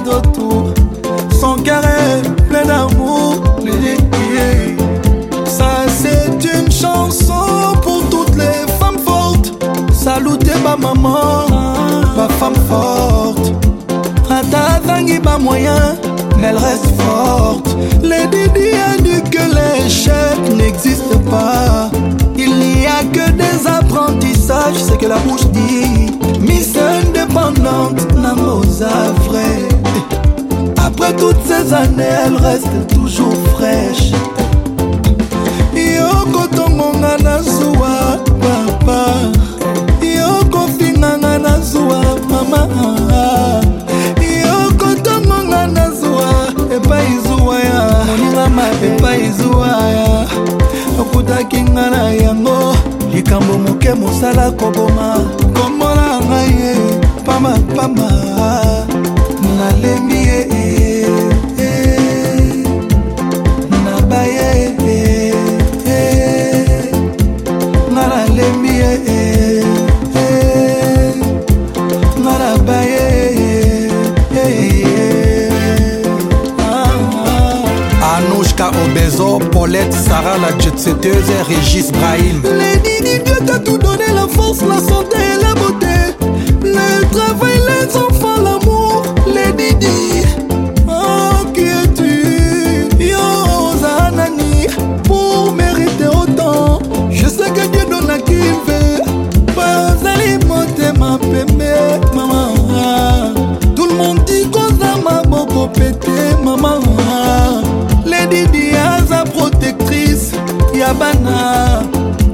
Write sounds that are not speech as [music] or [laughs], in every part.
d'autour, Son carré plein d'amour. Ça, c'est une chanson pour toutes les femmes fortes. Salutez ma maman, ma femme forte. Rata Zangi, pas moyen, mais elle reste forte. Les Didi dit que l'échec n'existe pas. Il n'y a que des apprentissages, c'est que la bouche dit. Miss indépendante, Namozave. ces années elle reste toujours fraîche yokotongonga na zuwa papa yokofinganga na zuwa mama yokotongonga na zuwa epai zuwa ya moningama epai zuwa ya okutaki nga na yango likambo moke mosala koboma kombola ngai ye pamapama nalembi Sarah la jet setteuse et Régis Brahim Lénine Dieu t'a tout donné la force, la santé et la beauté Le travail, les enfants, l'amour, les didi Oh que tu, yo Zahanani Pour mériter autant, je sais que Dieu donne à qui il veut Bazali motema pembe, maman Tout le monde dit qu'on a ma boko pété, maman Les didi Yabana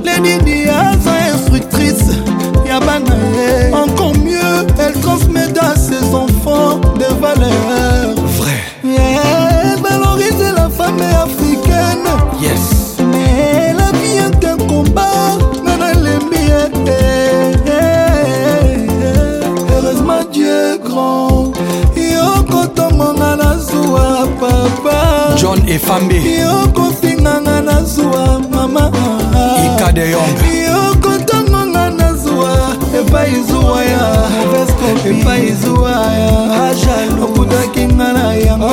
Les ledidi instructrices, instructrice eh. encore mieux elle transmet à ses enfants des valeurs vrai elle valorise la femme africaine yes elle a bien qu'un combat est bien. Eh, eh, heureusement dieu grand la nazuwa ah, papa john efambe yokofi izuwaya epai izuwaya okutaki nga na yango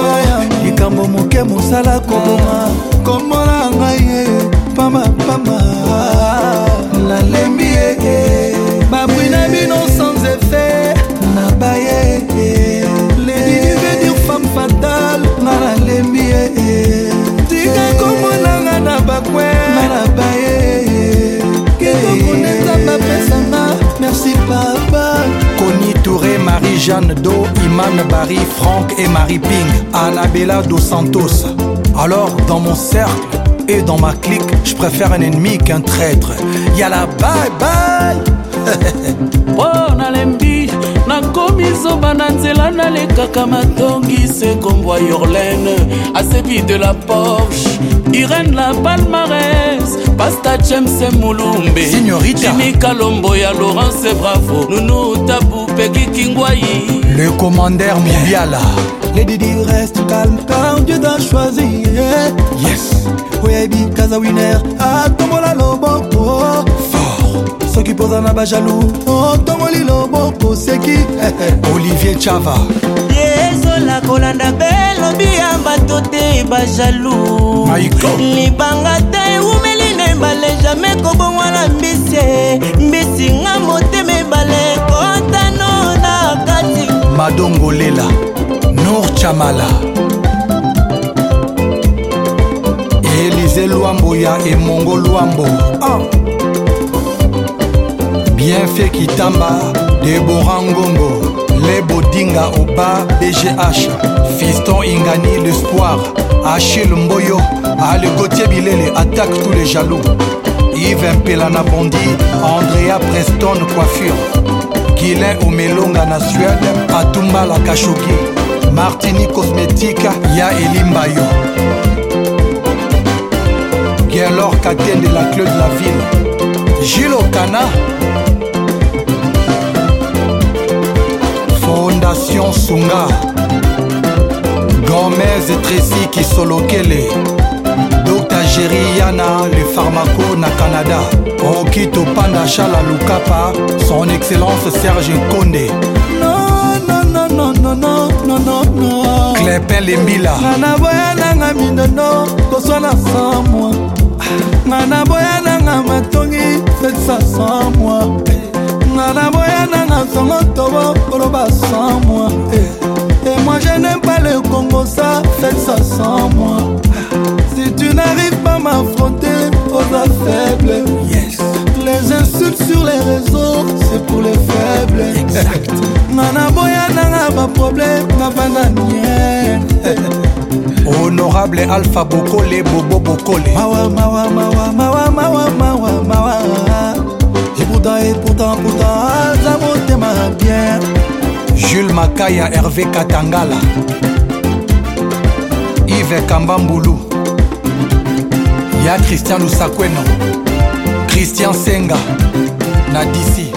likambo moke mosala koboma kombola ngai ye Jeanne Do, Iman Barry, Franck et Marie Ping, Anabella dos Santos. Alors, dans mon cercle et dans ma clique, je préfère un ennemi qu'un traître. Yala, bye bye! [laughs] oh, na nakomi zoba na le kakamatongi, matongi se kombwa yorlene asebi de la Porsche, Irène la Palmarès. pasta james mulumbe jimi kalombo ya laurence bravo nunu tabu peki kingwai le commandeur mondial les didi reste calme car dieu t'a choisi yes oyebi kaza winer atombola loboko soki mpoza na bajalou otongoli loboko seki [laughs] olivier chava ezola kolanda belobi ya bato te bajalou libanga te madongolela nor chamala elize lwambo ya emongo lwambo ah. bienfait kitamba debora ngongo lebodinga oba bgh fiston ingani l'espoir achile mboyo alegotie bilele attaque tous les jaloux yves mpela na bondi andrea preston coiffure guilin omelonga na suede atumbala kashoki martini cosmétique ya elimba yo gelor katende la claude la ville gilokana fondation sunga gomez tresi kisolokele boulangerie yana le pharmaco na canada okito panda chala lukapa son excellence serge konde clepin lembila ngana boya nanga minono koswana sa moi ngana boya nanga matongi fetisa sa moi ngana boya nanga songo tobo koloba sa moi et eh, eh, moi je n'aime pas le congo ça fetisa sa moi adorable alpha bokole bobo bokole mawa mawa mawa mawa mawa mawa mawa et pourtant et pourtant pourtant aza motema bien jules makaya hervé katangala yves kambambulu ya christian lusakweno christian senga na disi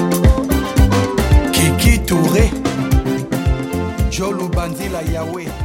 kiki touré jolubanzila yawe